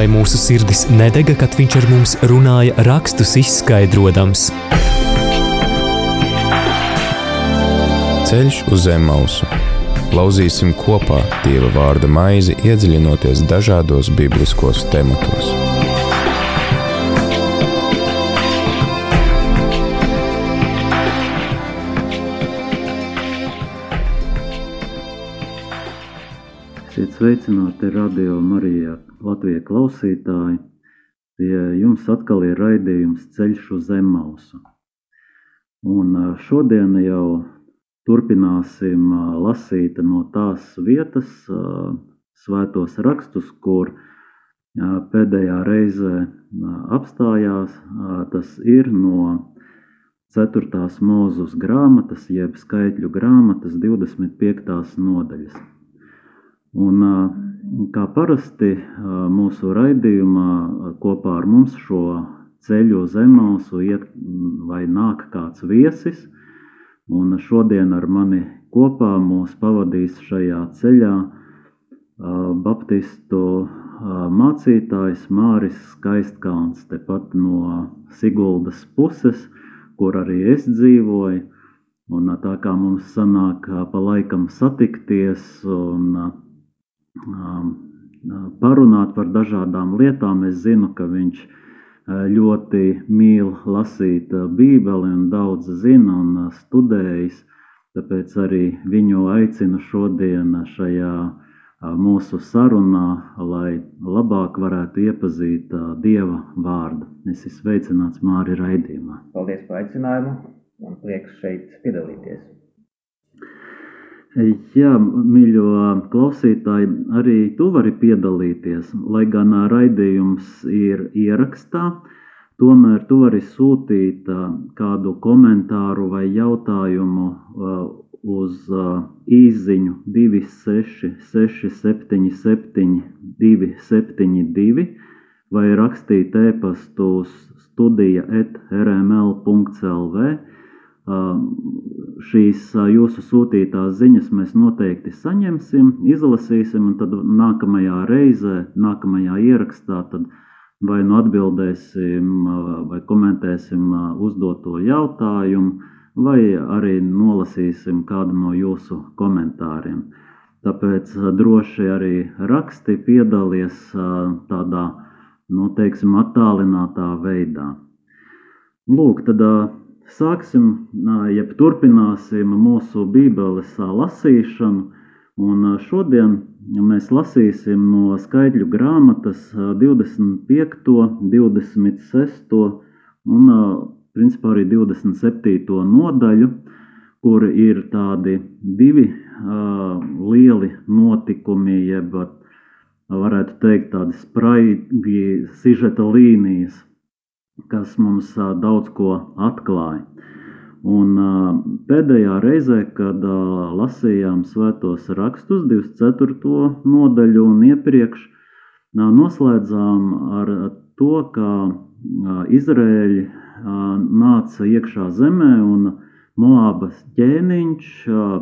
vai mūsu sirdis nedega, kad viņš ar mums runāja, rakstus izskaidrojams. Ceļš uz zem mausu. Lauzīsim kopā Dieva vārda maizi, iedziļinoties dažādos bibliskos tematos. Sveicināti radio Marijā Latvijas klausītāji. Pie jums atkal ir raidījums Ceļš uz Zemmausu. Un šodien jau turpināsim lasīt no tās vietas svētos rakstus, kur pēdējā reizē apstājās. Tas ir no 4. mūzus grāmatas, jeb skaitļu grāmatas 25. nodaļas. Un, kā parasti mūsu raidījumā kopā ar mums šo ceļu uz Emausu iet vai nāk kāds viesis, un šodien ar mani kopā mūs pavadīs šajā ceļā baptistu mācītājs Māris Skaistkalns, tepat no Siguldas puses, kur arī es dzīvoju. Un tā kā mums sanāk pa laikam satikties un parunāt par dažādām lietām. Es zinu, ka viņš ļoti mīl lasīt Bībeli un daudz zina un studējis. Tāpēc arī viņu aicinu šodien šajā mūsu sarunā, lai labāk varētu iepazīt Dieva vārdu. Es esmu sveicināts Māri raidījumā. Paldies par aicinājumu un prieks šeit piedalīties. Jā, mīļo klausītāji, arī tu vari piedalīties. Lai gan raidījums ir ierakstā, tomēr tu vari sūtīt kādu komentāru vai jautājumu uz īsiņu 266, 272, vai rakstīt e-pastu uz studija etrml.lv šīs jūsu sūtītās ziņas mēs noteikti saņemsim, izlasīsim, un tad nākamajā reizē, nākamajā ierakstā, tad vai nu atbildēsim vai komentēsim uzdoto jautājumu, vai arī nolasīsim kādu no jūsu komentāriem. Tāpēc droši arī raksti piedalies tādā, nu, teiksim, attālinātā veidā. Lūk, tad Sāksim, jeb turpināsim mūsu Bībeles lasīšanu. Un šodien mēs lasīsim no skaidļu grāmatas 25, 26 un principā arī 27 nodaļu, kur ir tādi divi uh, lieli notikumi, jeb varētu teikt tādi spraigi sižeta līnijas kas mums daudz ko atklāja. Un pēdējā reizē, kad lasījām svētos rakstus, 24. nodaļu un iepriekš, noslēdzām ar to, ka Izrēļi nāca iekšā zemē un Moabas ķēniņš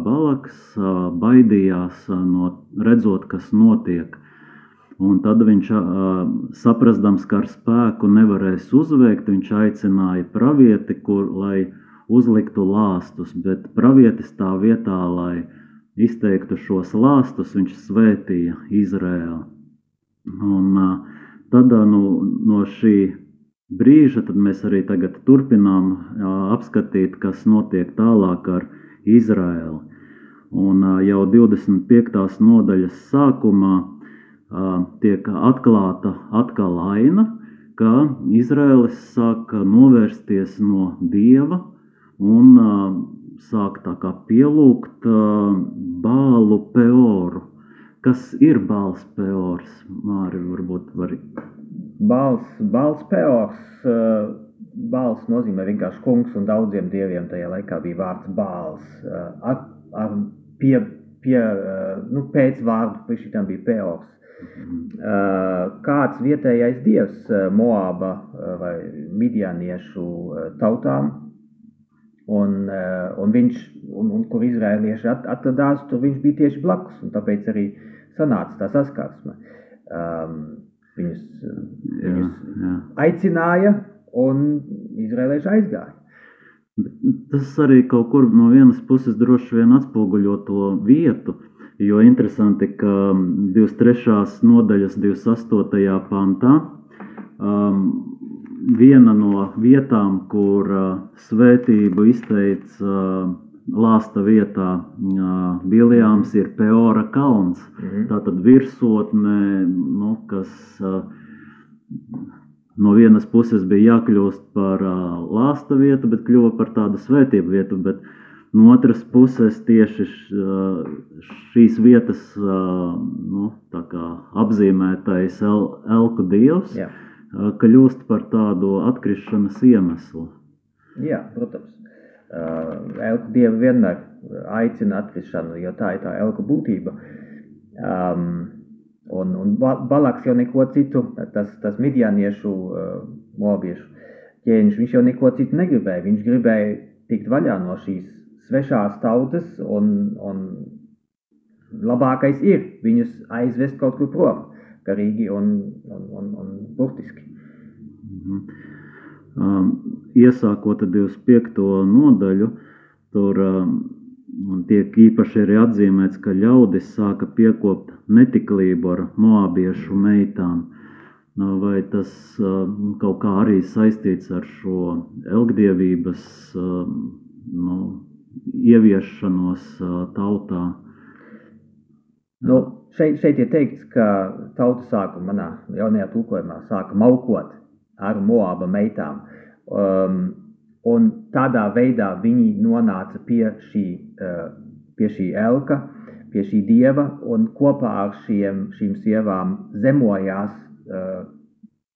Balaks baidījās no redzot, kas notiek – Un tad viņš, saprastams, ka ar spēku nevarēs uzveikt, viņš aicināja pravieti, kur, lai uzliktu lāstus, bet pravietis tā vietā, lai izteiktu šos lāstus, viņš svētīja Izrēlu. Un tad nu, no šī brīža mēs arī tagad turpinām apskatīt, kas notiek tālāk ar Izrēlu. Un jau 25. nodaļas sākumā tiek atklāta atkal aina, ka Izraēlis sāk novērsties no dieva un sāk tā kā pielūgt bālu peoru. Kas ir bāls peors? Māri, varbūt var. Bāls, bāls peors, bāls nozīmē vienkārši kungs un daudziem dieviem tajā laikā bija vārds bāls. Ar, ar pie, pie, nu, pēc vārdu šitam bija peors kāds vietējais dievs Moāba vai Midjaniešu tautām, un, un viņš, un, un kur izrēlieši atradās, tur viņš bija tieši blakus, un tāpēc arī sanāca tā saskarsme. Um, viņus, jā, viņus jā. aicināja un izrēlēši aizgāja. Tas arī kaut kur no vienas puses droši vien atspoguļo to vietu, jo interesanti, ka 23. nodaļas 28. pantā um, viena no vietām, kur uh, svētību izteica uh, lāsta vietā uh, Biljāms, ir Peora kalns. Mm -hmm. Tātad virsotne, nu, kas uh, no vienas puses bija jākļūst par uh, lāsta vietu, bet kļuva par tādu svētību vietu. Bet no otras puses tieši šīs vietas nu, apzīmētais el, elku dievs Jā. kļūst par tādu atkrišanas iemeslu. Jā, protams. Elku dievu vienmēr aicina atkrišanu, jo tā ir tā elku būtība. Um, Un, un Balaks jau neko citu, tas, tas midjaniešu, mobiešu ķēniņš, viņš jau neko citu negribēja. Viņš gribēja tikt vaļā no šīs svešās tautas, un, un labākais ir viņus aizvest kaut kur prom, garīgi un, un, un, un burtiski. -hmm. um, iesākot 25. nodaļu, tur um, tiek īpaši arī atzīmēts, ka ļaudis sāka piekopt netiklību ar moabiešu meitām. Vai tas kaut kā arī saistīts ar šo elgdievības nu, ieviešanos tautā? Nu, šeit, šeit ir teikts, ka tauta sāka manā jaunajā tulkojumā sāka maukot ar moaba meitām. Um, Un tādā veidā viņi nonāca pie šī, eh, pie šī elka, pie šī dieva, un kopā ar šiem, šīm sievām zemojās eh,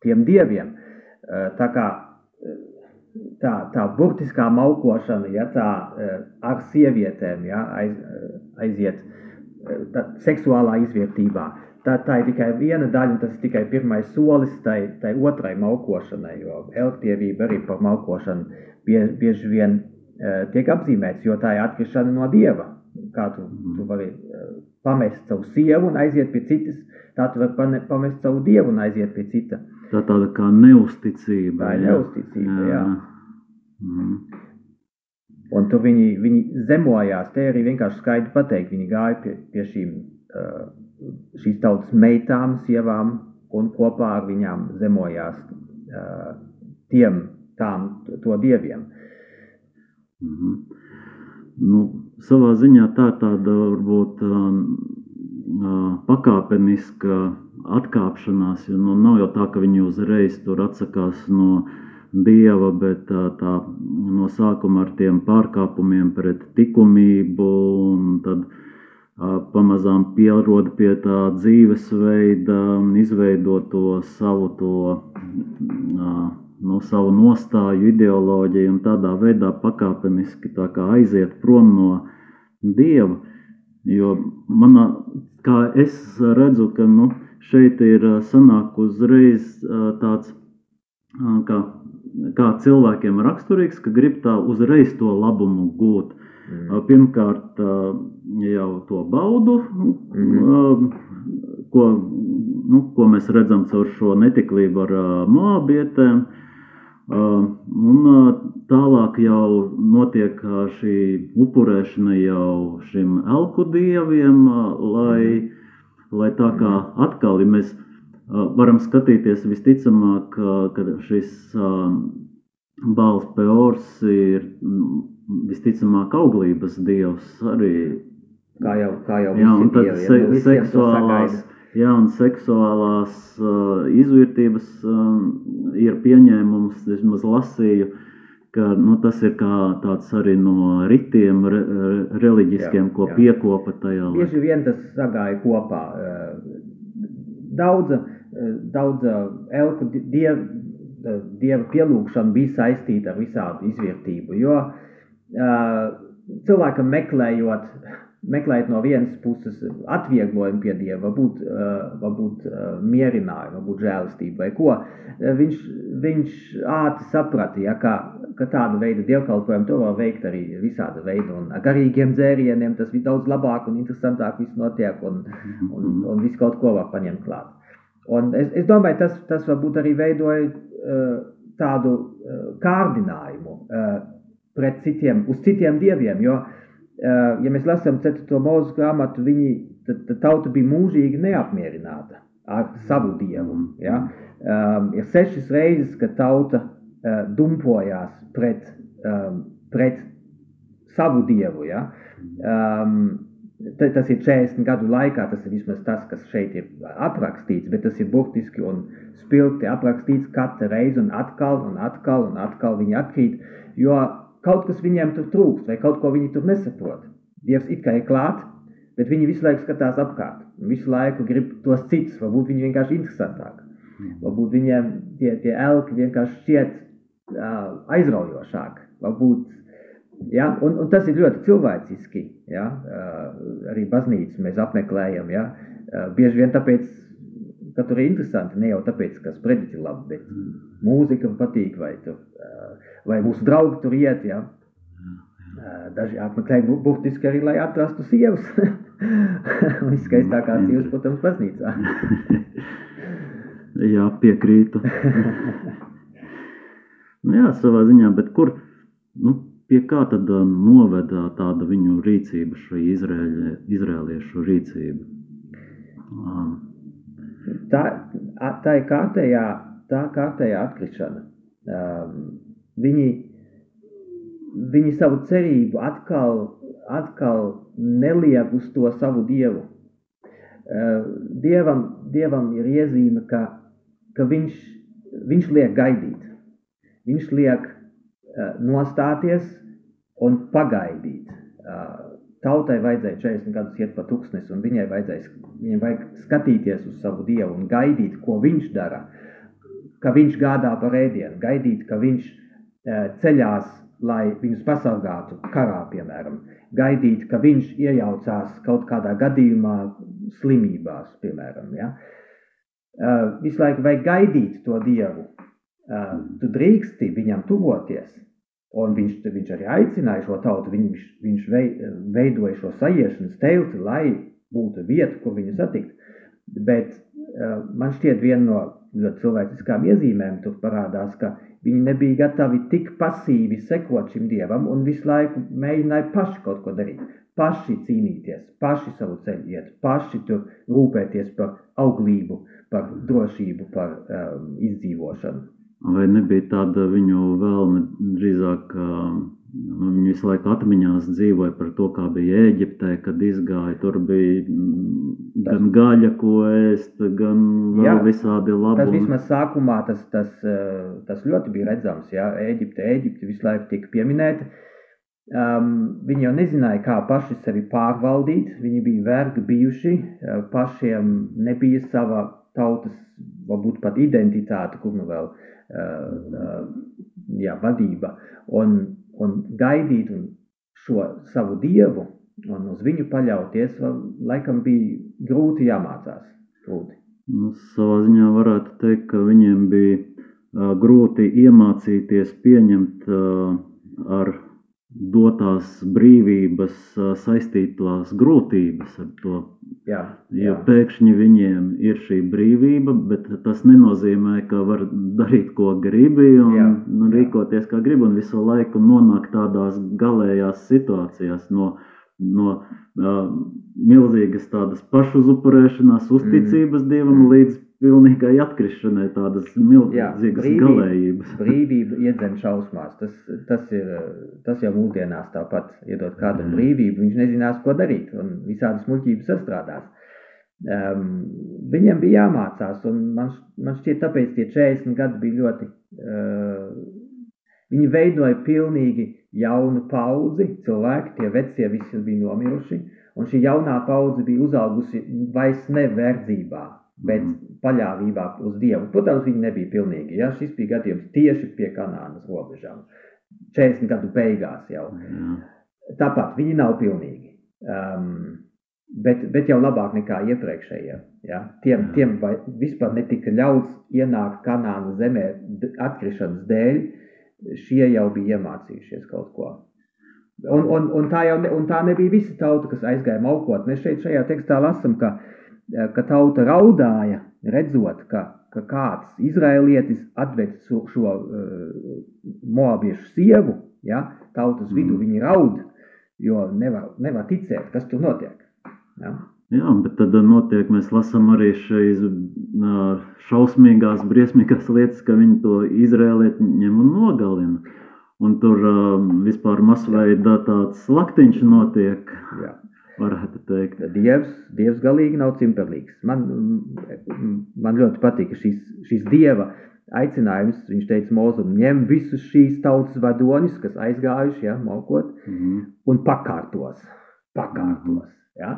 tiem dieviem. Eh, tā kā tā, tā burtiskā maukošana, ja tā ar sievietēm ja, aiz, aiziet tā, seksuālā izvērtībā, tā, tā ir tikai viena daļa, un tas ir tikai pirmais solis tai, tai otrai maukošanai, jo elgtievība arī par maukošanu bie, bieži vien uh, tiek apzīmēts, jo tā ir atkrišana no dieva. Kā tu, mm. tu vari uh, pamest savu sievu un aiziet pie citas, tā tu vari pamest savu dievu un aiziet pie cita. Tā tāda kā neusticība. Tā ir neusticība, jā. jā. Mm. Un tur viņi, viņi zemojās, te arī vienkārši skaidri pateikt, viņi gāja pie, pie šīm, uh, šīs tautas meitām, sievām un kopā ar viņām zemojās uh, tiem tām, to dieviem. Mm -hmm. nu, savā ziņā tā ir tāda varbūt uh, pakāpeniska atkāpšanās, jo nu, nav jau tā, ka viņi uzreiz tur atsakās no dieva, bet tā, tā no sākuma ar tiem pārkāpumiem pret likumību tad uh, pamazām pierod pie tā dzīvesveida, izveidot to savu to uh, no savu nostāju, ideoloģiju un tādā veidā pakāpeniski tā aiziet prom no dieva. Jo manā, kā es redzu, ka nu, šeit ir sanāk uzreiz tāds, kā, kā cilvēkiem raksturīgs, ka grib tā uzreiz to labumu gūt. Mm. Pirmkārt, jau to baudu, mm. ko, nu, ko mēs redzam caur šo netiklību ar moabietēm, Un tālāk jau notiek šī upurēšana jau šim elku dieviem, lai, lai tā kā atkal ja mēs varam skatīties visticamāk, ka šis Bāls Peors ir visticamāk auglības dievs arī. Kā jau, kā jau jā, un tad dievi, se, ja, seksuālās, Jā, un seksuālās uh, izvērtības uh, ir pieņēmums, vismaz lasīju, ka nu, tas ir tāds arī no ritiem re, reliģiskiem, jā, ko jā. piekopa tajā. Bieži vien tas sagāja kopā. Daudza, daudza elku diev, dieva pielūgšana bija saistīta ar visādu izvērtību, jo cilvēkam meklējot meklēt no vienas puses atvieglojumu pie Dieva, varbūt, varbūt mierinājumu, varbūt žēlastību vai ko. Viņš, viņš ātri saprata, ja, ka, ka tādu veidu dievkalpojumu to var veikt arī visāda veida. Un ar garīgiem dzērieniem tas ir daudz labāk un interesantāk viss notiek un, un, un viss kaut ko var paņemt klāt. Un es, es domāju, tas, tas varbūt arī veidoja tādu kārdinājumu pret citiem, uz citiem dieviem, jo, uh, ja mēs lasām 4. mūzu grāmatu, viņi, tad, tad tauta bija mūžīgi neapmierināta ar savu dievu. Ja? Um, ir sešas reizes, kad tauta uh, dumpojās pret, um, pret savu dievu. Ja? Um, Tas ir 40 gadu laikā, tas ir vismaz tas, kas šeit ir aprakstīts, bet tas ir burtiski un spilgti aprakstīts katru reizi, un atkal, un atkal, un atkal viņi atkrīt, jo kaut kas viņiem tur trūkst, vai kaut ko viņi tur nesaprot. Dievs it kā ir klāt, bet viņi visu laiku skatās apkārt, visu laiku grib tos citus, varbūt viņi vienkārši interesantāk, varbūt viņiem tie, tie elki vienkārši šķiet uh, aizraujošāk, varbūt Ja? Un, un tas ir ļoti cilvēciski. Ja? Arī baznīcu mēs apmeklējam. Ja? Bieži vien tāpēc, ka tur ir interesanti, ne jau tāpēc, ka sprediķi labi, bet mūzika patīk, vai, tur, vai mūsu draugi tur iet. Ja? Daži apmeklē burtiski arī, lai atrastu sievas. Viskaistākās sievas, protams, baznīcā. Jā, piekrītu. nu, jā, savā ziņā, bet kur, nu, Pie kā tad noveda tāda viņu rīcība, šī izrēļie, izrēliešu rīcība? Um. Tā, tā ir kārtējā, tā kārtējā atkrišana. Um, viņi, viņi savu cerību atkal, atkal neliek uz to savu dievu. Uh, dievam, dievam ir iezīme, ka, ka viņš, viņš liek gaidīt. Viņš liek uh, nostāties un pagaidīt. Tautai vajadzēja 40 gadus iet pa tūkstnesi, un viņai vajadzēja viņai vajag skatīties uz savu dievu un gaidīt, ko viņš dara. Ka viņš gādā par ēdienu, gaidīt, ka viņš ceļās, lai viņus pasargātu karā, piemēram. Gaidīt, ka viņš iejaucās kaut kādā gadījumā slimībās, piemēram. Ja? Visu laiku vajag gaidīt to dievu. Tu drīksti viņam tuvoties, Un viņš, viņš arī aicināja šo tautu, viņš, viņš veidoja šo sajiešanas telti, lai būtu vieta, kur viņu satikt. Bet man šķiet, viena no ļoti cilvēciskām iezīmēm tur parādās, ka viņi nebija gatavi tik pasīvi sekot šim dievam un visu laiku mēģināja paši kaut ko darīt. Paši cīnīties, paši savu ceļu iet, paši tur rūpēties par auglību, par drošību, par um, izdzīvošanu. Vai nebija tāda viņu vēlme drīzāk, nu, viņi visu laiku atmiņās dzīvoja par to, kā bija Ēģiptē, kad izgāja, tur bija gan gaļa, ko ēst, gan jā, visādi labi. Tas vismaz sākumā tas, tas, tas ļoti bija redzams, jā, Ēģipte, Ēģipte visu laiku tika pieminēta. Um, viņi jau nezināja, kā paši sevi pārvaldīt, viņi bija vergi bijuši, pašiem nebija sava tautas, varbūt pat identitāte, kur nu vēl uh, jā, vadība. Un, un gaidīt un šo savu dievu un uz viņu paļauties, laikam bija grūti jāmācās. Grūti. Nu, savā ziņā varētu teikt, ka viņiem bija grūti iemācīties pieņemt ar dotās brīvības saistītās grūtības ar to. Jā, jā. Jo pēkšņi viņiem ir šī brīvība, bet tas nenozīmē, ka var darīt, ko gribi un jā, nu, rīkoties, kā gribi, un visu laiku nonākt tādās galējās situācijās no, no uh, milzīgas tādas pašuzupurēšanās, uzticības mm. dievam mm. līdz pilnīgai atkrišanai, tādas milzīgas Jā, galējības. brīvība iedzen šausmās. Tas, tas, ir, tas jau mūsdienās tāpat iedot kādam brīvību, viņš nezinās, ko darīt, un visādas muļķības sastrādās. Um, viņam bija jāmācās, un man, man šķiet, tāpēc tie 40 gadi bija ļoti. Uh, viņi veidoja pilnīgi jaunu paudzi, cilvēki, tie vecie visi bija nomiruši, un šī jaunā paudze bija uzaugusi vairs ne verdzībā, bet mm. Paļāvībā uz Dievu. Protams, viņi nebija pilnīgi. Ja? Šis bija gadījums tieši pie Kanānas robežām. 40 gadu beigās jau. Mm. Tāpat viņi nav pilnīgi. Um, bet, bet jau labāk nekā iepriekšējie. Ja? Tiem, mm. tiem vispār netika ļauts ienākt Kanānas zemē atkrišanas dēļ. Šie jau bija iemācījušies kaut ko. Un, un, un, tā jau ne, un tā nebija visa tauta, kas aizgāja maukot. Mēs šeit šajā tekstā lasām, ka ka tauta raudāja, redzot, ka, ka kāds izrēlietis atved šo, šo uh, moabiešu sievu, ja, tautas vidū Mm. viņi raud, jo nevar, nevar ticēt, kas tur notiek. Ja. Jā, bet tad notiek, mēs lasām arī šīs šausmīgās, briesmīgās lietas, ka viņi to izrēliet ņem un nogalina. Un tur ā, vispār masveida tāds slaktiņš notiek, Jā. Varētu teikt. Dievs, dievs galīgi nav cimperlīgs. Man, man ļoti patīk šis, šis dieva aicinājums. Viņš teica Mozum, ņem visus šīs tautas vadoņus, kas aizgājuši, ja, mokot, Mhm. un pakārtos. Pakārtos, ja.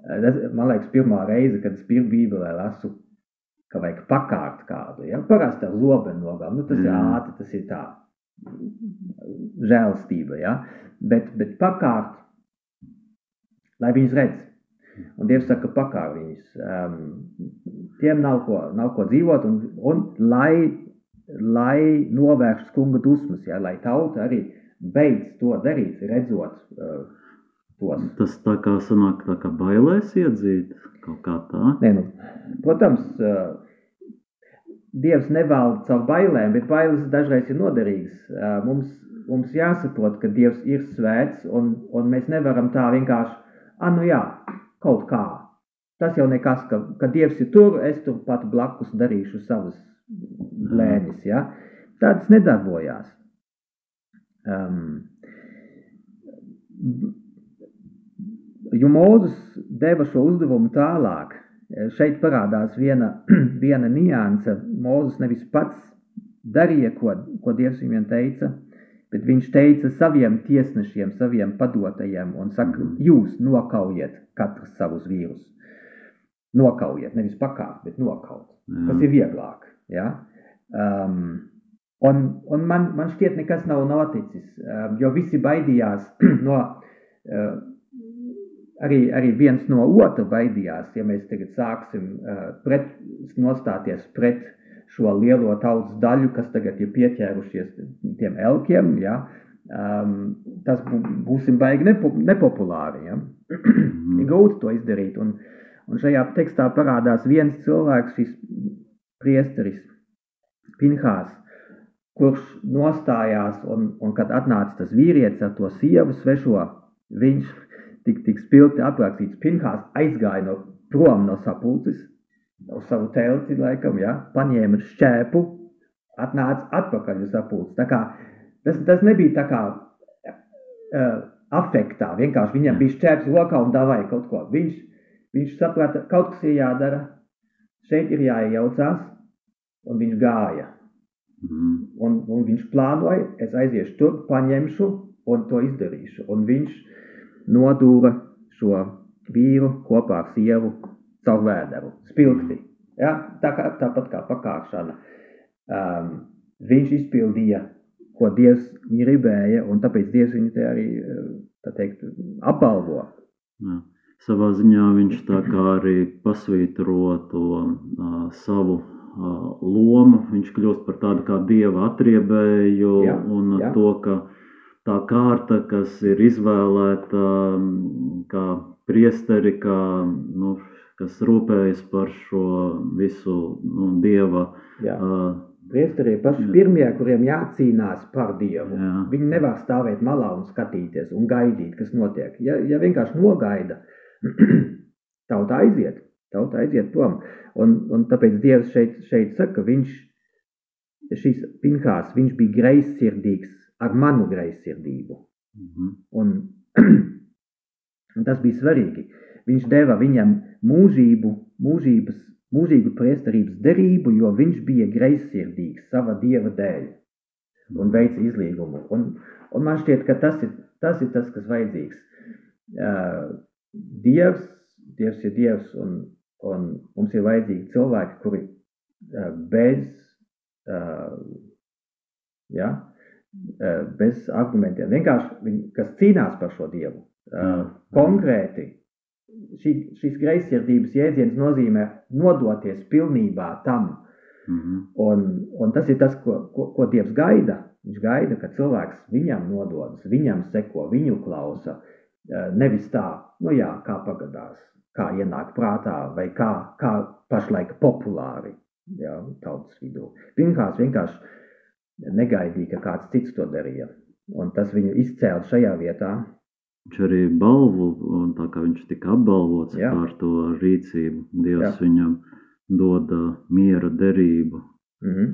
Tas, man liekas, pirmā reize, kad es pirmā bībelē lasu, ka vajag pakārt kādu, ja. Parasti ar zobenu nogām, nu tas ir Jā. ātri, tas ir tā žēlstība, ja. Bet, bet pakārt, lai viņus redz. Un Dievs saka, pakār viņus. Um, tiem nav ko, nav ko dzīvot, un, un lai, lai novērstu kunga dusmas, ja, lai tauta arī beidz to darīt, redzot uh, tos. Tas tā kā sanāk, tā kā bailēs iedzīt kaut kā tā. Nē, nu, protams, uh, Dievs nevalda caur bailēm, bet bailes dažreiz ir noderīgas. Uh, mums, mums jāsaprot, ka Dievs ir svēts, un, un mēs nevaram tā vienkārši, ah, nu jā, kaut kā. Tas jau nekas, ka, ka Dievs ir tur, es tur pat blakus darīšu savas lēņas. Ja? Tāds nedarbojās. Um, jo Mūzes deva šo uzdevumu tālāk, šeit parādās viena, viena nianse. Mūzes nevis pats darīja, ko, ko Dievs viņam teica, bet viņš teica saviem tiesnešiem, saviem padotajiem un saka, jūs nokaujiet katrs savus vīrus. Nokaujiet, nevis pakāpt, bet nokaut. Jā. Tas ir vieglāk. Ja? Um, un un man, man šķiet, nekas nav noticis, um, jo visi baidījās no, uh, arī, arī viens no otra baidījās, ja mēs tagad sāksim uh, pret, nostāties pret šo lielo tautas daļu, kas tagad ir pieķērušies tiem elkiem, ja? um, tas bū, būsim baigi nepo, nepopulāri. Ja? ir grūti to izdarīt. Un, un šajā tekstā parādās viens cilvēks, šis priesteris, Pinhās, kurš nostājās, un, un kad atnāca tas vīrietis ar to sievu svešo, viņš tik, tik spilgti aprakstīts, Pinhās aizgāja no prom no sapulces, uz savu telti, laikam, ja, paņēma šķēpu, atnāca atpakaļ uz sapulci. Tā kā tas, tas nebija tā kā uh, afektā, vienkārši viņam bija šķēps rokā un davai kaut ko. Viņš, viņš saprata, kaut kas ir jādara, šeit ir jāiejaucās, un viņš gāja. Mhm. Un, un viņš plānoja, es aiziešu tur, paņemšu un to izdarīšu. Un viņš nodūra šo vīru kopā ar sievu caur vēderu, spilgti. Ja? Tā kā, tāpat kā pakāpšana. Um, viņš izpildīja, ko Dievs gribēja, un tāpēc Dievs viņu te arī eh, tā teikt, apbalvo. Jā. Savā ziņā viņš tā kā arī pasvītro to uh, savu uh, lomu. Viņš kļūst par tādu kā dieva atriebēju Jā, un jā. to, ka tā kārta, kas ir izvēlēta kā priesteri, kā, nu, kas rūpējas par šo visu nu, dieva Jā. uh, Priesteri ir paši pirmie, kuriem jācīnās par Dievu. Jā. Viņi nevar stāvēt malā un skatīties un gaidīt, kas notiek. Ja, ja vienkārši nogaida, tauta aiziet, tauta aiziet prom. Un, un tāpēc Dievs šeit, šeit saka, viņš, šis Pinhās, viņš bija greizsirdīgs ar manu greizsirdību. mhm. Un, un tas bija svarīgi. Viņš deva viņam mūžību, mūžības, mūžīgu priesterības derību, jo viņš bija greizsirdīgs sava dieva dēļ un veica izlīgumu. Un, un man šķiet, ka tas ir tas, ir tas kas vajadzīgs. Uh, dievs, dievs ir dievs, un, un mums ir vajadzīgi cilvēki, kuri uh, bez, uh, ja, bez argumentiem, vienkārši viņi, kas cīnās par šo dievu. Uh, konkrēti, šī, šīs greizsirdības jēdziens nozīmē nodoties pilnībā tam, Mhm. Un, un tas ir tas, ko, ko, ko Dievs gaida. Viņš gaida, ka cilvēks viņam nododas, viņam seko, viņu klausa. Eh, Nevis tā, nu jā, kā pagadās. kā ienāk prātā vai kā, kā pašlaik populāri jā, tautas vidū. Pirmkārt, vienkārši negaidīja, ka kāds cits to darīja. Un tas viņu izcēla šajā vietā. Viņš arī balvu, un tā kā viņš tika apbalvots Jā. par to rīcību, Dievs Jā. viņam dod uh, miera derību. Mhm.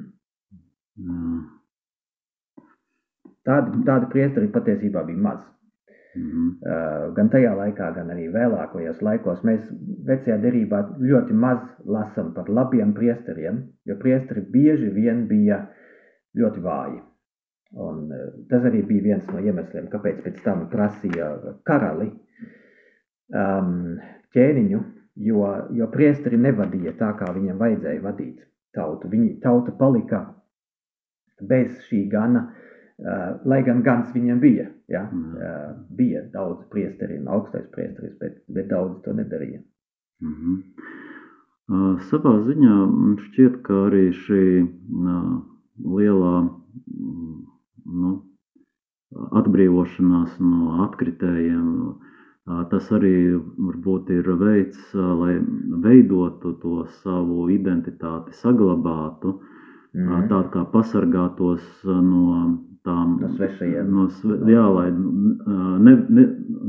Jā. Tāda, tāda priesteri patiesībā bija maz. Mhm. Uh, gan tajā laikā, gan arī vēlākajos laikos mēs vecajā derībā ļoti maz lasām par labiem priesteriem, jo priesteri bieži vien bija ļoti vāji. Un, uh, tas arī bija viens no iemesliem, kāpēc pēc tam prasīja karali um, ķēniņu, jo, jo priesteri nevadīja tā, kā viņiem vajadzēja vadīt tautu. Viņi, tauta palika bez šī gana, uh, lai gan gans viņiem bija. Ja? Mm. Uh, bija daudz priesteri un augstais priesteris, bet, bet daudz to nedarīja. Mhm. Uh, Savā ziņā man šķiet, ka arī šī uh, lielā mm, nu, atbrīvošanās no atkritējiem, uh, tas arī varbūt ir veids, uh, lai veidotu to savu identitāti, saglabātu, mm. tā kā pasargātos uh, no tām No svešajiem. No sve, jā, lai uh, ne, ne,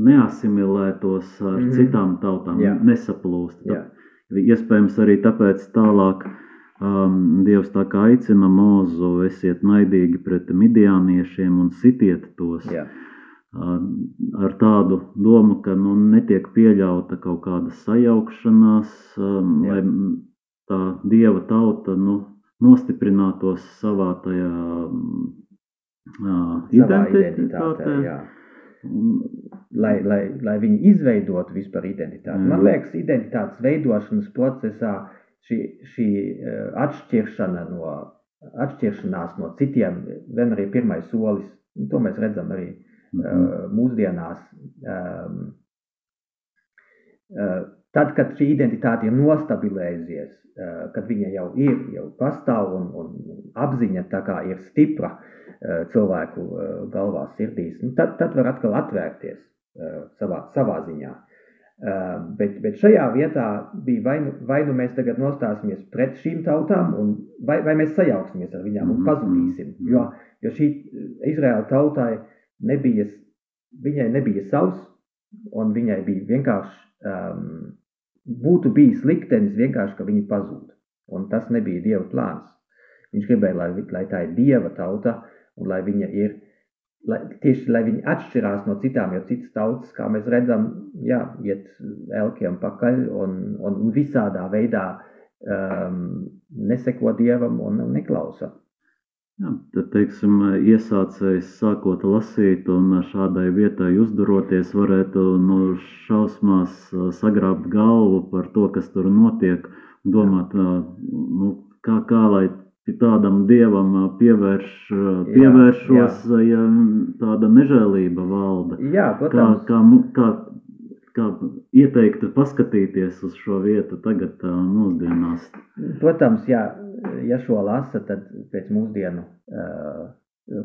neasimilētos ar mm. citām tautām, Jā. nesaplūst. Jā. Iespējams, arī tāpēc tālāk um, Dievs tā kā aicina mūzu, esiet naidīgi pret midiāniešiem un sitiet tos. Jā. Uh, ar tādu domu, ka nu, netiek pieļauta kaut kāda sajaukšanās, um, Jā. lai tā Dieva tauta nu, nostiprinātos savā tajā um, uh, identitātē. jā. Lai, lai, lai viņi izveidotu vispār identitāti. Mm. Man liekas, identitātes veidošanas procesā šī, šī eh, atšķiršana no, atšķiršanās no citiem vienmēr ir pirmais solis. To mēs redzam arī Mhm. uh, mūsdienās. Uh, tad, kad šī identitāte ir nostabilējusies, kad viņa jau ir, jau pastāv un, un apziņa tā kā ir stipra cilvēku galvās, sirdīs, nu, tad, tad var atkal atvērties savā, savā ziņā. Uh, bet, bet šajā vietā bija vai nu, vai nu mēs tagad nostāsimies pret šīm tautām, un, vai, vai mēs sajauksimies ar viņām un Mhm, pazudīsim. mhm. Jo, jo šī Izraēla tautai nebija, viņai nebija savs, un viņai bija vienkārši, um, būtu bijis liktenis vienkārši, ka viņi pazūd. Un tas nebija Dieva plāns. Viņš gribēja, lai, lai tā ir Dieva tauta, un lai viņa ir, lai, tieši lai viņi atšķirās no citām, jo citas tautas, kā mēs redzam, jā, iet elkiem pakaļ un, un visādā veidā um, neseko Dievam un neklausa. Jā, tad, teiksim, iesācējs sākot lasīt un šādai vietai uzduroties, varētu no šausmās uh, sagrābt galvu par to, kas tur notiek, domāt, uh, nu, kā, kā lai tādam dievam pievērš, pievēršos, uh, ja tāda nežēlība valda. Jā, Kā, protams. kā, mu- kā, kā ieteiktu paskatīties uz šo vietu tagad mūsdienās? Protams, jā, ja šo lasa, tad pēc mūsdienu uh,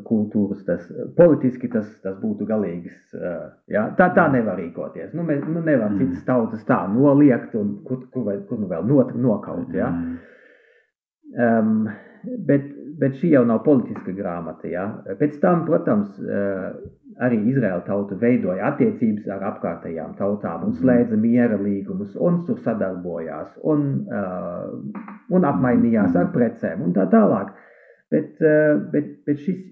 kultūras, tas politiski tas, tas būtu galīgs. Uh, jā, tā, tā nevar rīkoties. Nu, mēs, nu, nevar Mm. citas tautas tā noliegt un kur, kur, vai, kur nu vēl not, nokaut. Jā. Um, bet, bet šī jau nav politiska grāmata. Jā. Pēc tam, protams, uh, arī Izraēla tauta veidoja attiecības ar apkārtējām tautām un Mhm. slēdza miera līgumus, un tur sadarbojās, un, uh, un apmainījās ar precēm un tā tālāk. Bet, uh, bet, bet šis,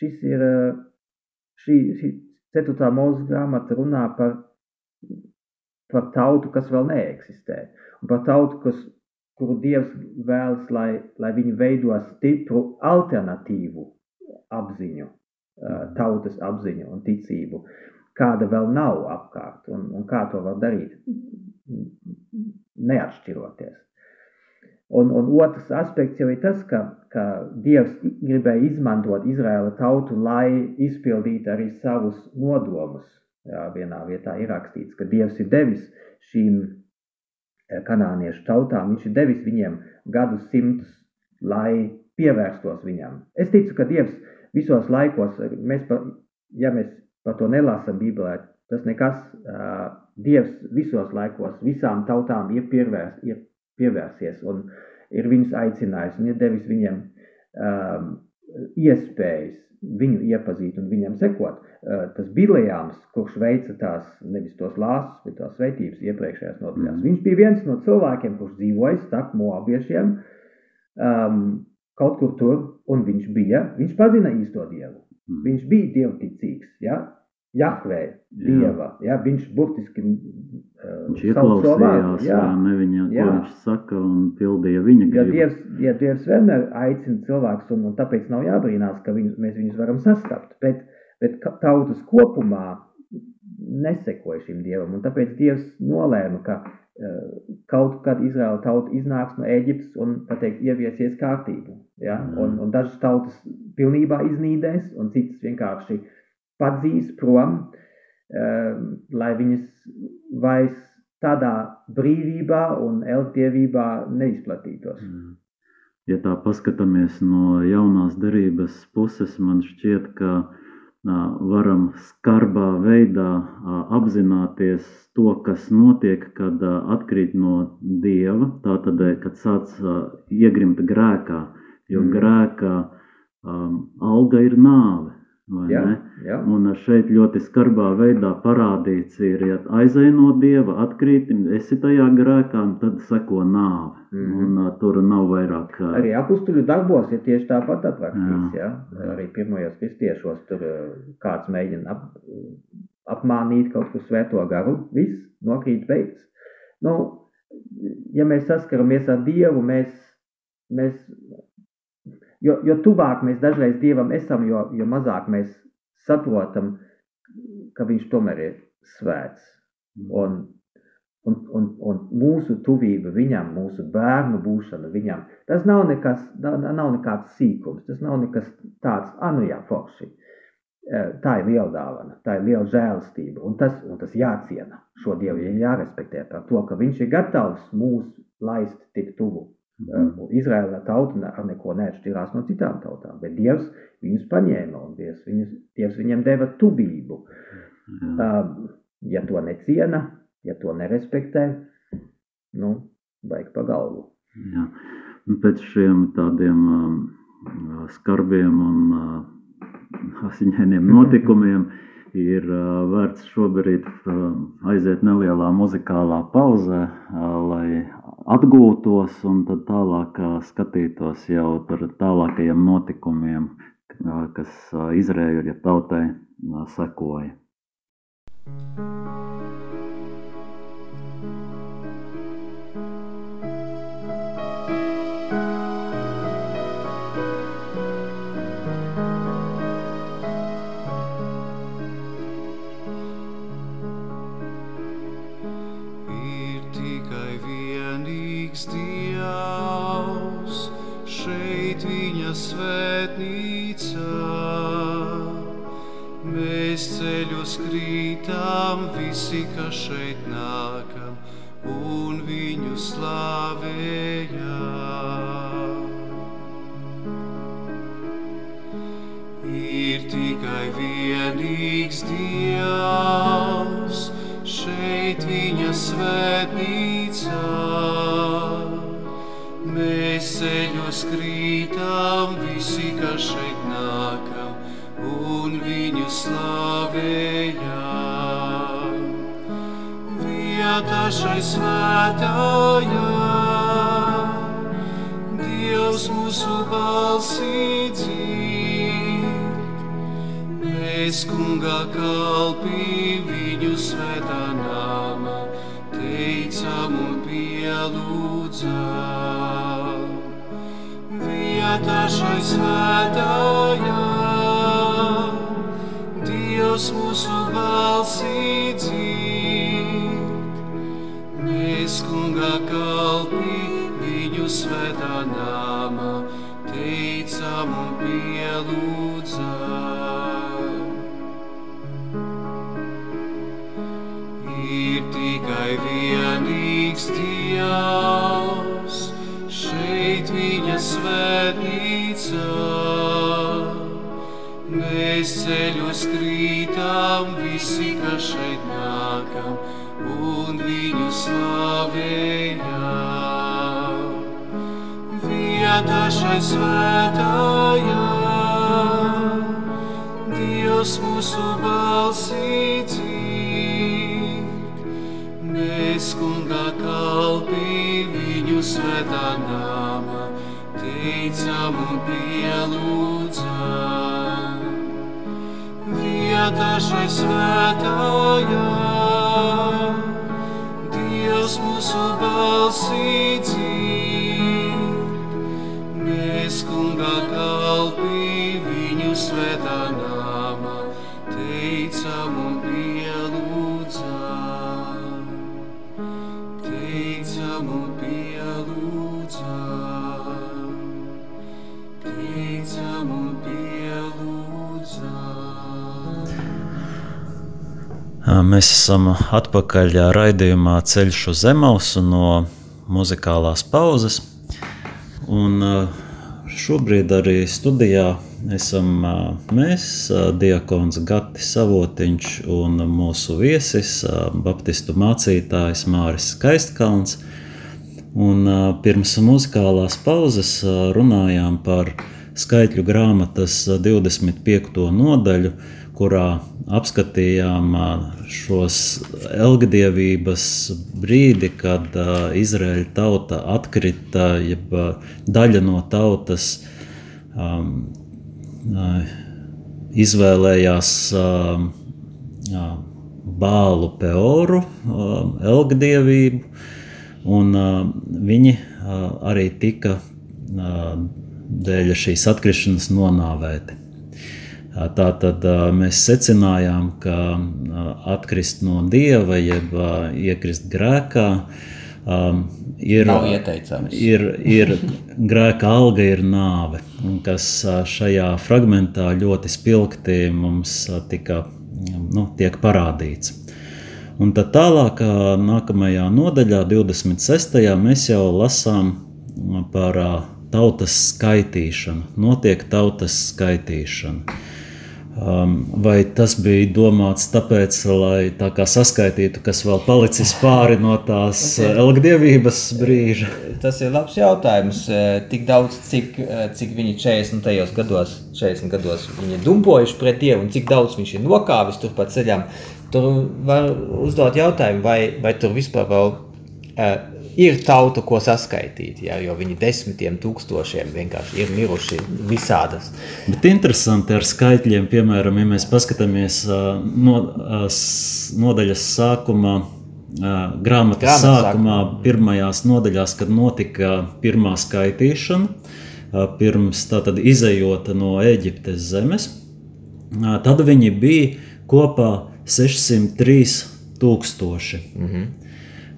šis ir, šī, šī 4. mūža grāmata runā par, par tautu, kas vēl neeksistē, un par tautu, kas, kuru Dievs vēlas, lai, lai viņi veido stipru alternatīvu apziņu, tautas apziņu un ticību, kāda vēl nav apkārt, un, un kā to var darīt, neatšķiroties. Un, un otrs aspekts jau ir tas, ka, ka Dievs gribēja izmantot Izraēla tautu, lai izpildītu arī savus nodomus. Jā, vienā vietā ir rakstīts, ka Dievs ir devis šīm kanāniešu tautām, viņš ir devis viņiem gadu simtus, lai pievērstos viņam. Es ticu, ka Dievs visos laikos, mēs pa, ja mēs par to nelasam Bībelē, tas nekas, uh, Dievs visos laikos, visām tautām ir, pievērs, ir pievērsies un ir viņus aicinājis un ir devis viņiem um, iespējas viņu iepazīt un viņam sekot. Tas Bilejāms, kurš veica tās, nevis tos lāsus, bet tās sveitības iepriekšējās nodaļās, mm. viņš bija viens no cilvēkiem, kurš dzīvoja starp moabiešiem, um, kaut kur tur, un viņš bija, viņš pazina īsto dievu. Mm. Viņš bija dievticīgs, ja? Jahvē, Dieva, ja? viņš burtiski viņš ieklausījās, jā, ne viņa, jā. ko viņš saka, un pildīja viņa gribu. Ja Dievs, ja Dievs vienmēr aicina cilvēkus, un, un tāpēc nav jābrīnās, ka viņus, mēs viņus varam sastapt, bet, bet tautas kopumā nesekoja šim Dievam, un tāpēc Dievs nolēma, ka kaut kad Izraela tauta iznāks no Ēģiptes un, tā teikt, ieviesies kārtību. Ja? Mm. Un, un dažas tautas pilnībā iznīdēs, un citas vienkārši padzīs prom, um, lai viņas vairs tādā brīvībā un elgtievībā neizplatītos. Mm. Ja tā paskatāmies no jaunās derības puses, man šķiet, ka varam skarbā veidā apzināties to, kas notiek, kad atkrīt no Dieva, tātad, kad sāc iegrimt grēkā, jo mm. grēkā um, alga ir nāve. Jā, jā. Un šeit ļoti skarbā veidā parādīts ir, ja aizēj no dieva, atkrīt, esi tajā grēkā, un tad seko nāve. Mm -hmm. Un uh, tur nav vairāk. Uh... Arī apustuļu darbos ir tieši tāpat aprakstīts, jā. jā. Arī pirmajos kristiešos tur kāds mēģina ap, apmānīt kaut kur svēto garu, viss nokrīt beigts. Nu, ja mēs saskaramies ar Dievu, mēs, mēs jo, jo tuvāk mēs dažreiz Dievam esam, jo, jo mazāk mēs saprotam, ka Viņš tomēr ir svēts. Un, un, un, un mūsu tuvība Viņam, mūsu bērnu būšana Viņam, tas nav, nekas, nav nekāds sīkums, tas nav nekas tāds, ah, nu jā, forši. Tā ir liela dāvana, tā ir liela žēlastība, un tas, un tas jāciena. Šo Dievu jārespektē par to, ka Viņš ir gatavs mūs laist tik tuvu Mm. Izraēla tauta ar neko neatšķirās no citām tautām, bet Dievs viņus paņēma un Dievs, viņus, Dievs viņiem deva tuvību. Mm. Ja to neciena, ja to nerespektē, nu, vajag pa galvu. Jā. Pēc šiem tādiem uh, skarbiem un uh, asiņainiem notikumiem ir vērts šobrīd aiziet nelielā muzikālā pauzē, lai atgūtos un tad tālāk skatītos jau par tālākajiem notikumiem, kas Izraēļa tautai sekoja. Thank you. Visi, šai svētājā, Dievs mūsu balsī dzird. Mēs kungā kalpī viņu svētā nāma, teicam un pielūdzam. Vieta šai svētājā, Dievs mūsu balsī dzird. Mēs kungā kalpī viņu svētā nāma teicam un pielūdzam. Ir tikai vienīgs Dievs, šeit viņa svētnīca. Mēs ceļos krītām, visi, kas šeit nākam, viņu slavējā. Vietā šai svētājā, Dievs mūsu balsī dzird. Mēs kungā kalpī viņu svētā nāma, teicam un pielūdzam. Vietā šai svētājā, Dievs mūsu balsī dzird. Mēs kungā kalpī viņu svētā nāma, teicam un pielūdzam. Teicam un pielūdzam. Mēs esam atpakaļ raidījumā Ceļš uz Zemausu no muzikālās pauzes. Un šobrīd arī studijā esam mēs, Diakons Gatis Savotiņš un mūsu viesis, Baptistu mācītājs Māris Skaistkalns. Un pirms muzikālās pauzes runājām par skaitļu grāmatas 25. nodaļu, kurā apskatījām šos elgdievības brīdi, kad Izraēļa tauta atkrita, jeb daļa no tautas um, izvēlējās um, bālu peoru, um, elgdievību, un um, viņi uh, arī tika uh, dēļ šīs atkrišanas nonāvēti. Tā tad mēs secinājām, ka atkrist no dieva, jeb iekrist grēkā, ir, ir, ir grēka alga, ir nāve. Kas šajā fragmentā ļoti spilgti mums tika, nu, tiek parādīts. Un tad tālāk, nākamajā nodaļā, 26. mēs jau lasām par tautas skaitīšanu. Notiek tautas skaitīšana. Um, vai tas bija domāts tāpēc, lai tā kā saskaitītu, kas vēl palicis pāri no tās elgdievības brīža? Tas ir labs jautājums. Tik daudz, cik, cik viņi 40. gados, 40 gados viņi dumpojuši pret Dievu, un cik daudz viņš ir nokāvis tur pa ceļam. Tur var uzdot jautājumu, vai, vai tur vispār vēl ir tauta, ko saskaitīt, ja, jo viņi desmitiem tūkstošiem vienkārši ir miruši visādas. Bet interesanti ar skaitļiem, piemēram, ja mēs paskatāmies no, nodaļas sākumā, grāmatas Grāmatas sākumā, sākumā. pirmajās nodaļās, kad notika pirmā skaitīšana, pirms tātad izējot no Eģiptes zemes, tad viņi bija kopā 603 tūkstoši. Mm -hmm.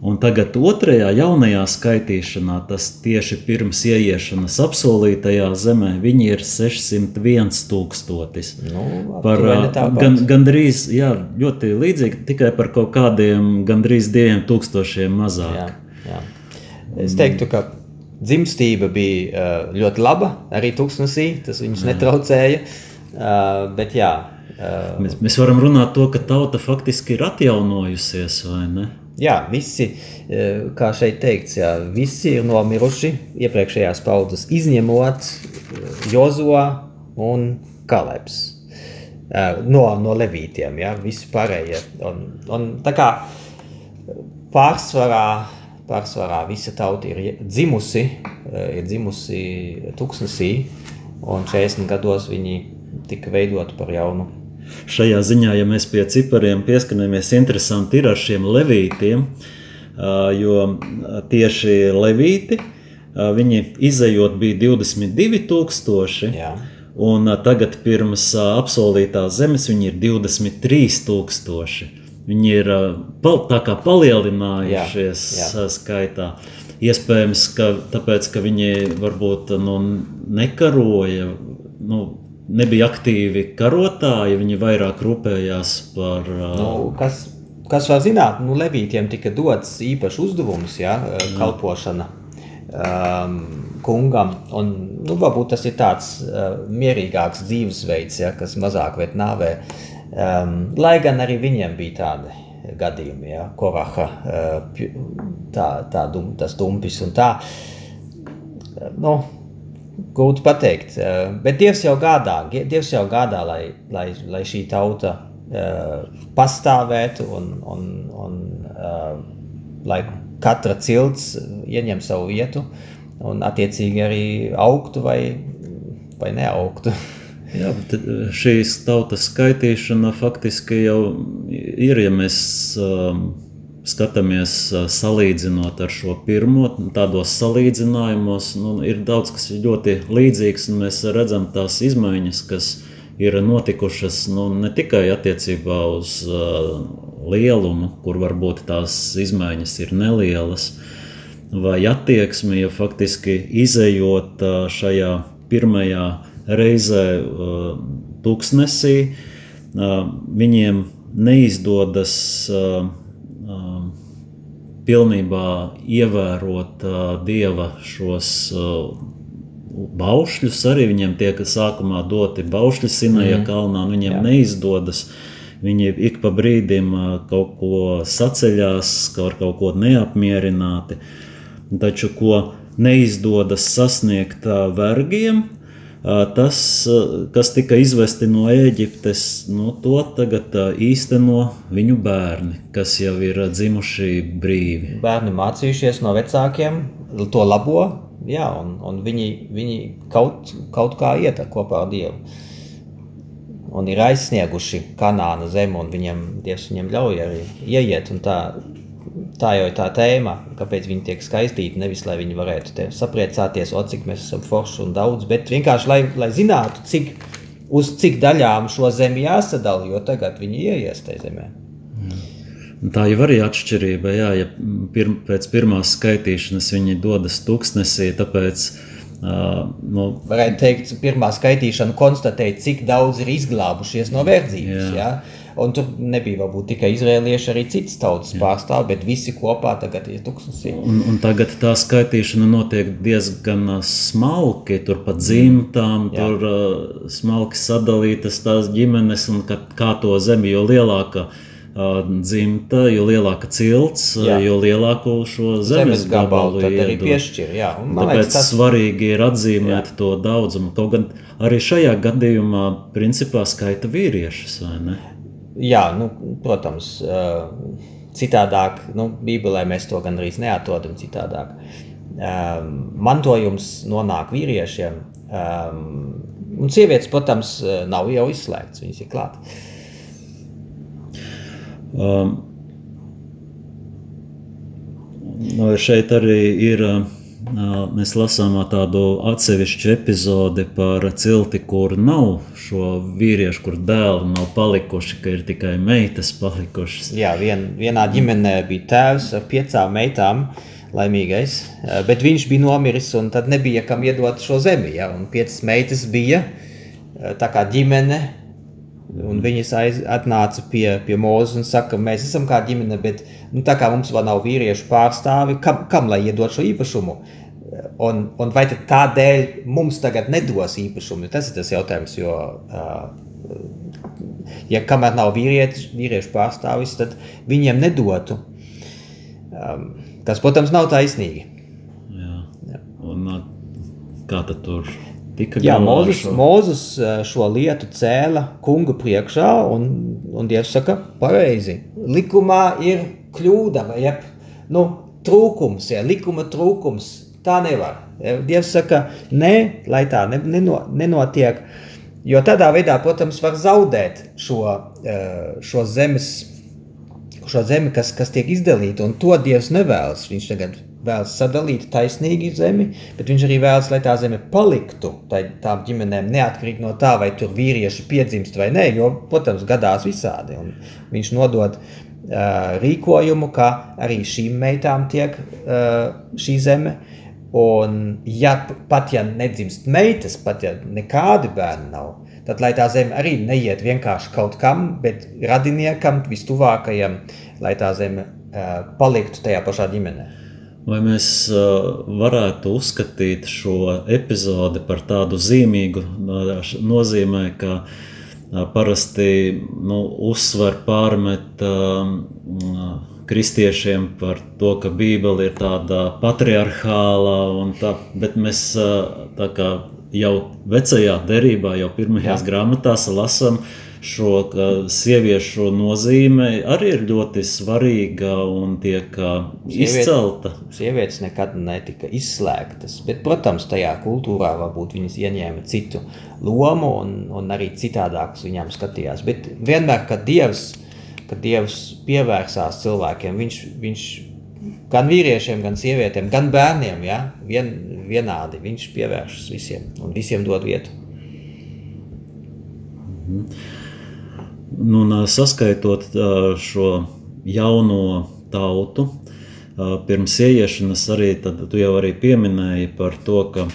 Un tagad otrajā jaunajā skaitīšanā, tas tieši pirms ieiešanas apsolītajā zemē, viņi ir 601 tūkstotis. Nu, Par, tāpat. gan, gandrīz, jā, ļoti līdzīgi, tikai par kaut kādiem gandrīz diviem tūkstošiem mazāk. Jā, jā. Es teiktu, ka dzimstība bija ā, ļoti laba arī tūkstnesī, tas viņus netraucēja. ā, Bet jā, Mēs, mēs varam runāt to, ka tauta faktiski ir atjaunojusies, vai ne? Jā, visi, eh, kā šeit teikts, jā, visi ir nomiruši iepriekšējās paudzes, izņemot eh, Jozo un Kalebs. Eh, No, no levītiem, jā, visi pārējie. Un, un tā kā pārsvarā, pārsvarā visa tauta ir dzimusi, ir dzimusi tūkstnesī, un 40 gados viņi tika veidoti par jaunu Šajā ziņā, ja mēs pie cipariem pieskaramies, interesanti ir ar šiem levītiem, jo tieši levīti, viņi izējot bija 22 tūkstoši, Jā. un tagad pirms apsolītās zemes viņi ir 23 tūkstoši. Viņi ir tā kā palielinājušies Jā, jā. skaitā. Iespējams, ka tāpēc, ka viņi varbūt nu, nekaroja, nu, nebija aktīvi karotāji, viņi vairāk rūpējās par uh, Nu, kas, kas var zināt, nu, Levītiem tika dots īpašs uzdevums, ja, kalpošana um, kungam. Un, nu, varbūt tas ir tāds uh, mierīgāks dzīvesveids, ja, kas mazāk ved nāvē. Um, lai gan arī viņiem bija tādi gadījumi, ja, Koraha, tā, tā dum, tas dumpis un tā. Nu, grūti pateikt, bet Dievs jau gādā, Dievs jau gādā, lai, lai, lai šī tauta pastāvētu un, un, un lai katra cilts ieņem savu vietu un attiecīgi arī augtu vai, vai neaugtu. Jā, bet eh, šīs tautas skaitīšana faktiski jau ir, ja mēs um, skatāmies salīdzinot ar šo pirmo, tādos salīdzinājumos, nu, ir daudz kas ļoti līdzīgs, un mēs redzam tās izmaiņas, kas ir notikušas nu, ne tikai attiecībā uz uh, lielumu, kur varbūt tās izmaiņas ir nelielas, vai attieksmi, ja faktiski izējot uh, šajā pirmajā reizē uh, tūkstnesī. Viņiem neizdodas uh, pilnībā ievērot dieva šos baušļus. Arī viņiem tiek sākumā doti baušļi Sinaja mm. kalnā, un viņiem Jā. neizdodas. Viņi ik pa brīdim kaut ko saceļās, ar kaut ko neapmierināti. Taču, ko neizdodas sasniegt vergiem, tas, kas tika izvesti no Ēģiptes, nu, to tagad īsteno viņu bērni, kas jau ir dzimuši brīvi. Bērni mācījušies no vecākiem to labo, jā, un, un viņi, viņi kaut, kaut kā iet kopā ar Dievu. Un ir aizsnieguši kanāna zemi, un viņam, Dievs viņam ļauj arī ieiet. Tā, tā jau ir tā tēma, kāpēc viņi tiek skaistīti. Nevis lai viņi varētu sapriecāties, o cik mēs esam forši un daudz, bet vienkārši lai, lai zinātu, cik, uz cik daļām šo zemi jāsadala, jo tagad viņi ieies tajā zemē. Mm. Tā jau arī atšķirība, jā, ja pir, pēc pirmās skaitīšanas viņi dodas tūkstnesī, tāpēc Uh, nu, Varētu teikt, pirmā skaitīšana konstatēja, cik daudz ir izglābušies no verdzības. Jā. Jā? Un tur nebija varbūt tikai izrēlieši, arī citas tautas pārstāvji, bet visi kopā tagad ir tūkstoši. Un, un tagad tā skaitīšana notiek diezgan smalki, tur pa dzimtām, mm. tur uh, smalki sadalītas tās ģimenes un kā, kā to zemi, jo lielāka uh, dzimta, jo lielāka cilts, jā. jo lielāku šo zemes, zemes gabalu arī piešķir. Jā, un, Tāpēc liekas, tas... svarīgi ir atzīmēt jā. to daudzumu. Kaut gan arī šajā gadījumā principā skaita vīriešus, vai ne? Jā, nu, protams, citādāk, nu, Bībelē mēs to gandrīz neatrodam citādāk. Mantojums nonāk vīriešiem, un sievietes, protams, nav jau izslēgts, viņas ir klāt. Um, šeit arī ir uh, mēs lasām tādu atsevišķu epizodi par cilti, kur nav šo vīriešu, kur dēlu nav palikuši, ka ir tikai meitas palikušas. Jā, vien, vienā ģimenē bija tēvs ar piecām meitām. Laimīgais, bet viņš bija nomiris, un tad nebija kam iedot šo zemi. Ja? Piecas meitas bija tā kā ģimene, un viņas aiz, atnāca pie, pie mūzes un saka, mēs esam kā ģimene, bet nu, tā kā mums vēl nav vīriešu pārstāvi, kam, kam lai iedod šo īpašumu? Un, un vai tādēļ mums tagad nedos īpašumu? Tas ir tas jautājums, jo, ja kamēr nav vīrieši, vīriešu pārstāvis, tad viņiem nedotu. Tas, protams, nav taisnīgi. Jā. Jā. Un, kā tad tur tika Jā, Mozus, šo... Mozus šo lietu cēla kungu priekšā, un, un Dievs saka, pareizi. Likumā ir kļūda vai jeb, nu, trūkums, ja, likuma trūkums Tā nevar. Dievs saka, nē, lai tā nenotiek. Jo tādā veidā, protams, var zaudēt šo, šo zemes, šo zemi, kas, kas tiek izdalīta. Un to Dievs nevēlas. Viņš tagad vēlas sadalīt taisnīgi zemi, bet viņš arī vēlas, lai tā zeme paliktu tām ģimenēm, neatkarīgi no tā, vai tur vīrieši piedzimst vai nē. Jo, protams, gadās visādi. Un viņš nodod uh, rīkojumu, ka arī šīm meitām tiek uh, šī zeme. Un, ja pat ja nedzimst meitas, pat ja nekādi bērni nav, tad lai tā zeme arī neiet vienkārši kaut kam, bet radiniekam, vistuvākajam, lai tā zeme uh, paliktu tajā pašā ģimenē. Vai mēs uh, varētu uzskatīt šo epizodi par tādu zīmīgu nozīmē, ka parasti nu, uzsver pārmet uh, kristiešiem par to, ka Bībele ir tāda patriarchāla, tā, bet mēs tā kā jau vecajā derībā, jau pirmajās Jā. grāmatās lasām, uh, šo sieviešu nozīme arī ir ļoti svarīga un tiek Sieviet, izcelta. Sievietes nekad netika izslēgtas, bet, protams, tajā kultūrā varbūt viņas ieņēma citu lomu un, un arī citādākas viņām skatījās. Bet vienmēr, kad Dievs, kad Dievs pievērsās cilvēkiem, viņš, viņš gan vīriešiem, gan sievietēm, gan bērniem, ja, vien, vienādi viņš pievēršas visiem un visiem dod vietu. Mhm. Nu, un, saskaitot šo jauno tautu, pirms ieiešanas arī tu jau arī pieminēji par to, ka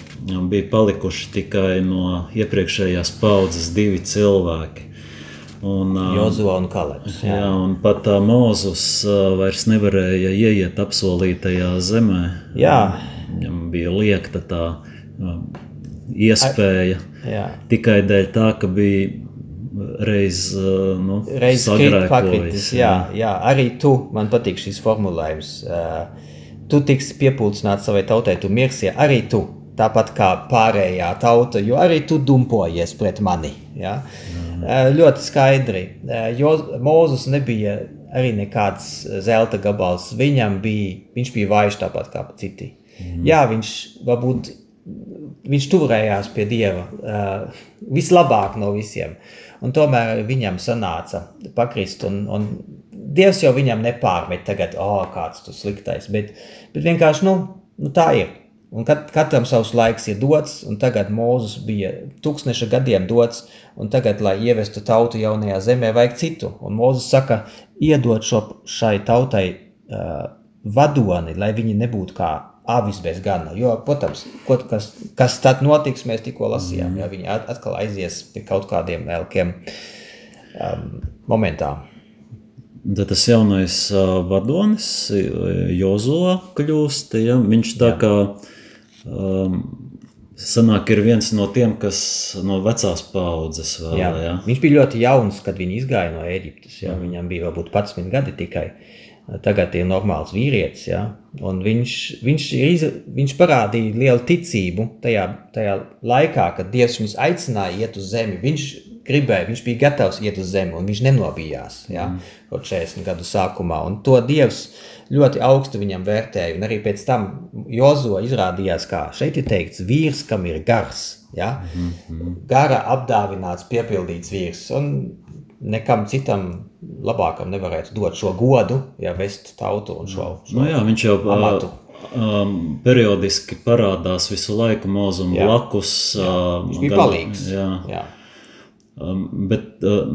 bija palikuši tikai no iepriekšējās paudzes divi cilvēki. Un, Jozua un Kalebs. Jā. jā, un pat uh, Mozus uh, vairs nevarēja ieiet apsolītajā zemē. Jā. Viņam bija liekta tā uh, iespēja. Jā. Tikai dēļ tā, ka bija reiz, uh, nu, reiz pakritis. Jā, jā, arī tu, man patīk šis formulējums. Uh, tu tiksi piepildīts savai tautai, tu mirsi arī tu. Tāpat kā pārējā tauta, jo arī tu dumpojies pret mani. Ja? Mm. Uh, ļoti skaidri. Jo Mozus nebija arī nekāds zelta gabals. Viņam bija, viņš bija vājš tāpat kā citi. Mm. Jā, viņš varbūt viņš turējās pie Dieva vislabāk no visiem. Un tomēr viņam sanāca pakrist. Un, un Dievs jau viņam nepārmet, tagad, oh, kāds tu sliktais, bet, bet vienkārši nu, nu, tā ir. Un kat, katram savs laiks ir dots, un tagad Mozus bija tūkstneša gadiem dots, un tagad, lai ievestu tautu jaunajā zemē, vajag citu. Un Mozus saka, iedod šo, šai tautai uh, vadoni, lai viņi nebūtu kā avis bez gana. Jo, protams, ko, kas, kas tad notiks, mēs tikko lasījām. Mm. Ja viņi atkal aizies pie kaut kādiem elkiem um, momentā. Tad tas jaunais uh, vadonis, Jozo, kļūst. Ja? Viņš tā Jā. kā um, sanāk, ir viens no tiem, kas no vecās paudzes vēl. Jā. Ja? Viņš bija ļoti jauns, kad viņi izgāja no Eģiptes. Ja? Viņam bija varbūt 11 gadi tikai. Uh, tagad ir normāls vīrietis. Ja? Un viņš, viņš, iz, viņš parādīja lielu ticību tajā, tajā laikā, kad Dievs viņus aicināja iet uz zemi. Viņš gribēja, viņš bija gatavs iet uz zemi, un viņš nenobijās ja? mm. 40 gadu sākumā. Un to Dievs ļoti augstu viņam vērtēja. Un arī pēc tam Jozo izrādījās, kā šeit ir teikts, vīrs, kam ir gars. Ja? Mm -hmm. Gara apdāvināts, piepildīts vīrs. Un nekam citam labākam nevarētu dot šo godu, ja vest tautu un šo, šo nu jā, viņš jau amatu. Um, periodiski parādās visu laiku mūzum blakus. Jā. Uh, viņš bija palīgs. Jā. jā. Um, bet uh,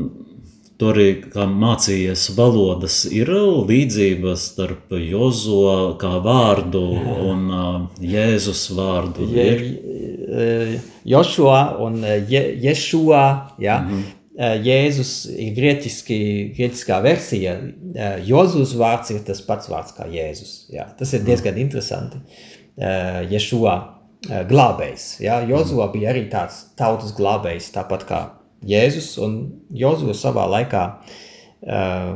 tur arī kā mācījies valodas, ir līdzības starp Jozo kā vārdu un uh, Jēzus vārdu. Je, Joshua un Je, Ješua, ja? mm -hmm. Eh, Jēzus ir grieķiski, grieķiskā versija. Eh, Jozus vārds ir tas pats vārds kā Jēzus. Jā, tas ir diezgan interesanti. Eh, Ješua glābējs. Jā, Jozua bija arī tāds tautas glābējs, tāpat kā Jēzus. Un Jozua savā laikā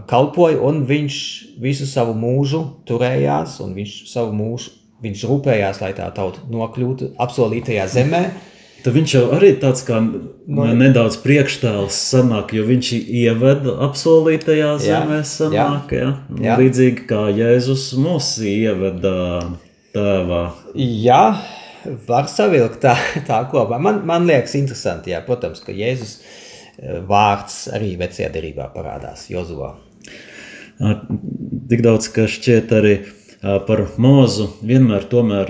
kalpoja, un viņš visu savu mūžu turējās, un viņš savu mūžu viņš rūpējās, lai tā tauta nokļūtu apsolītajā zemē. Mm Tad viņš jau arī tāds kā no, nedaudz priekštēls sanāk, jo viņš ieveda apsolītajā zemē sanāk, jā, jā. jā. Līdzīgi kā Jēzus mūs ieveda tēvā. Jā, var savilkt tā, tā kopā. Man, man liekas interesanti, jā, protams, ka Jēzus eh, vārds arī vecajā derībā parādās Jozuvā. Tik daudz, ka šķiet arī par mūzu vienmēr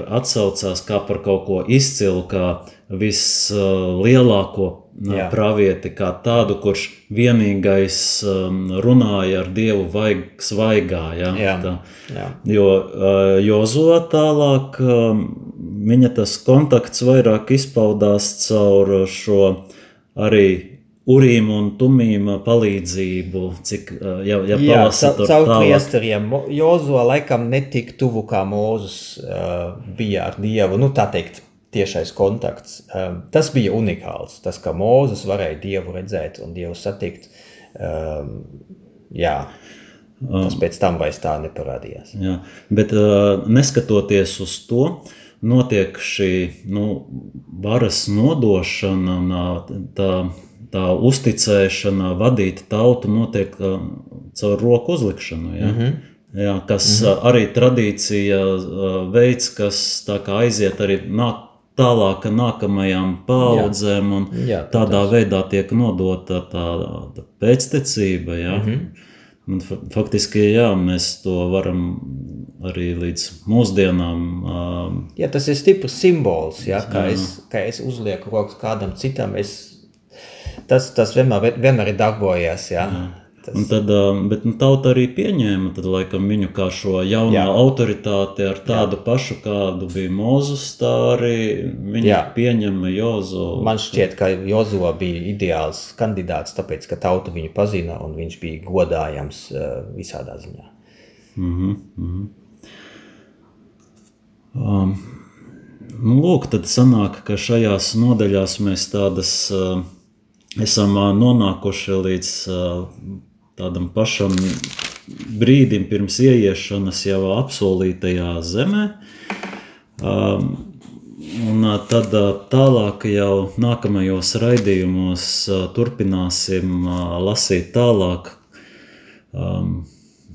atsaucās kā par kaut ko izcilu, kā vislielāko Jā. pravieti, kā tādu, kurš vienīgais runāja ar Dievu vaig, svaigā. Ja? Jā. Tā. Jā. Jo Jozo tālāk viņa tas kontakts vairāk izpaudās caur šo arī Urīm un Tumīm palīdzību, cik ja, ja Jā, caur priesteriem. Jozo laikam netik tuvu kā Mūzus uh, bija ar Dievu, nu tā teikt, tiešais kontakts. Um, tas bija unikāls. Tas, ka Mūzes varēja Dievu redzēt un Dievu satikt. Um, jā, tas pēc tam vairs tā neparādījās. Jā, bet neskatoties uz to, notiek šī nu, varas nodošana un tā, tā uzticēšana, vadīt tautu notiek caur roku uzlikšanu. Ja? Mm -hmm. Jā, kas mm -hmm. arī tradīcija veids, kas aiziet arī nāk, tālāk nākamajām paudzēm, un jā, jā, tādā tas. veidā tiek nodota tā, tā pēctecība. Jā. Mm -hmm. Faktiski jā, mēs to varam arī līdz mūsdienām. Jā, tas ir stiprs simbols. Jā, kā, jā. Es, kā es uzlieku rokas kādam citam, es, tas, tas vienmēr, vienmēr ir darbojies. Jā. Jā. Un tad, bet nu, tauta arī pieņēma tad, laikam, viņu kā šo jaunu autoritāti ar tādu Jā. pašu, kādu bija Mozus. Tā arī viņa Jā. pieņēma Jozu. Man šķiet, ka Jozo bija ideāls kandidāts, tāpēc, ka tauta viņu pazina un viņš bija godājams visādā ziņā. Mm -hmm, mm -hmm. Um, nu, lūk, tad sanāk, ka šajās nodaļās mēs tādas uh, esam uh, nonākuši līdz uh, tādam pašam brīdim pirms ieiešanas jau apsolītajā zemē. Um, un uh, tad uh, tālāk jau nākamajos raidījumos uh, turpināsim lasīt tālāk. Um,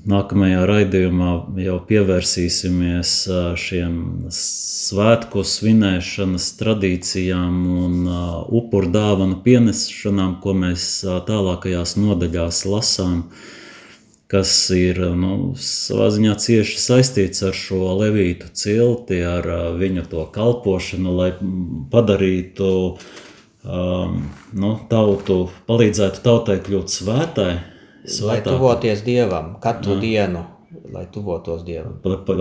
Nākamajā raidījumā jau pievērsīsimies šiem svētku svinēšanas tradīcijām un upuru dāvanu pienešanām, ko mēs tālākajās nodaļās lasām, kas ir nu, savā ziņā cieši saistīts ar šo levītu cilti, ar viņu to kalpošanu, lai padarītu um, nu, tautu, palīdzētu tautai kļūt svētai Svētāk. Lai tuvoties Dievam katru jā. dienu, lai tuvotos Dievam.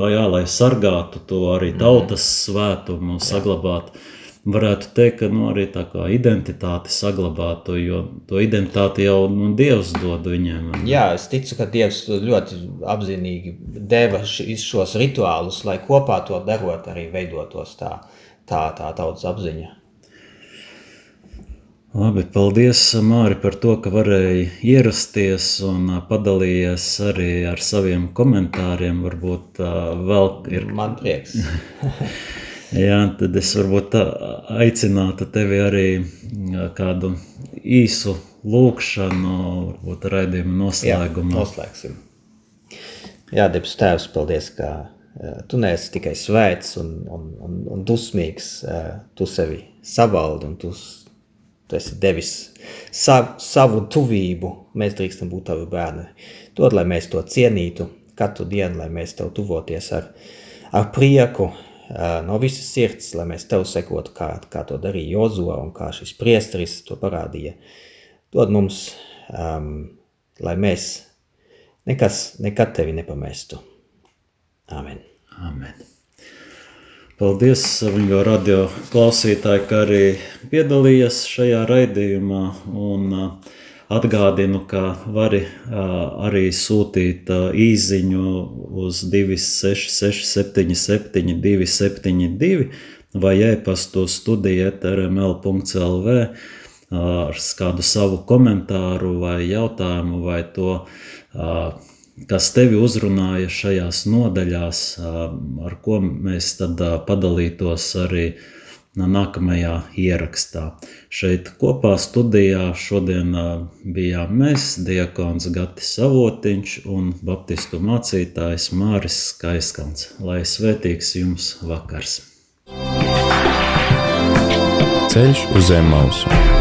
Jā, lai sargātu to arī tautas mm. svētumu, jā. saglabāt. Varētu teikt, ka nu, arī tā kā identitāti saglabātu, jo to identitāti jau nu, Dievs dod viņiem. Jā, es ticu, ka Dievs ļoti apzinīgi deva šos rituālus, lai kopā to darot, arī veidotos tā, tā, tā tautas apziņa. Labi, paldies, Māri, par to, ka varēji ierasties un padalījies arī ar saviem komentāriem. Varbūt vēl ir. Man prieks. Jā, tad es varbūt aicinātu tevi arī kādu īsu lūkšanu, varbūt raidījumu noslēgumu. Jā, noslēgsim. Jā, Debs Tēvs, paldies, ka tu neesi tikai svēts un, un, un, un dusmīgs. Tu sevi savaldi un tu Tu esi devis savu, savu tuvību, mēs drīkstam būt tavi bērni. Dod, lai mēs to cienītu katru dienu, lai mēs tev tuvoties ar, ar prieku, no visas sirds, lai mēs tev sekotu, kā, kā to darīja Jozo un kā šis priesteris to parādīja. Dod mums, um, lai mēs nekas, nekad tevi nepamestu. Amen. Amen. Paldies, viņa radio klausītāji, ka arī piedalījās šajā raidījumā. Un atgādinu, ka vari arī sūtīt īsiņu uz 266, 77, 272 vai e-pastu studiju etrml.lv ar kādu savu komentāru vai jautājumu vai to kas tevi uzrunāja šajās nodaļās, ar ko mēs tad padalītos arī nākamajā ierakstā. Šeit kopā studijā šodien bijām mēs, Diekons Gatis Savotiņš un baptistu mācītājs Māris Skaiskans. Lai svētīgs jums vakars! Ceļš uz zem mausu!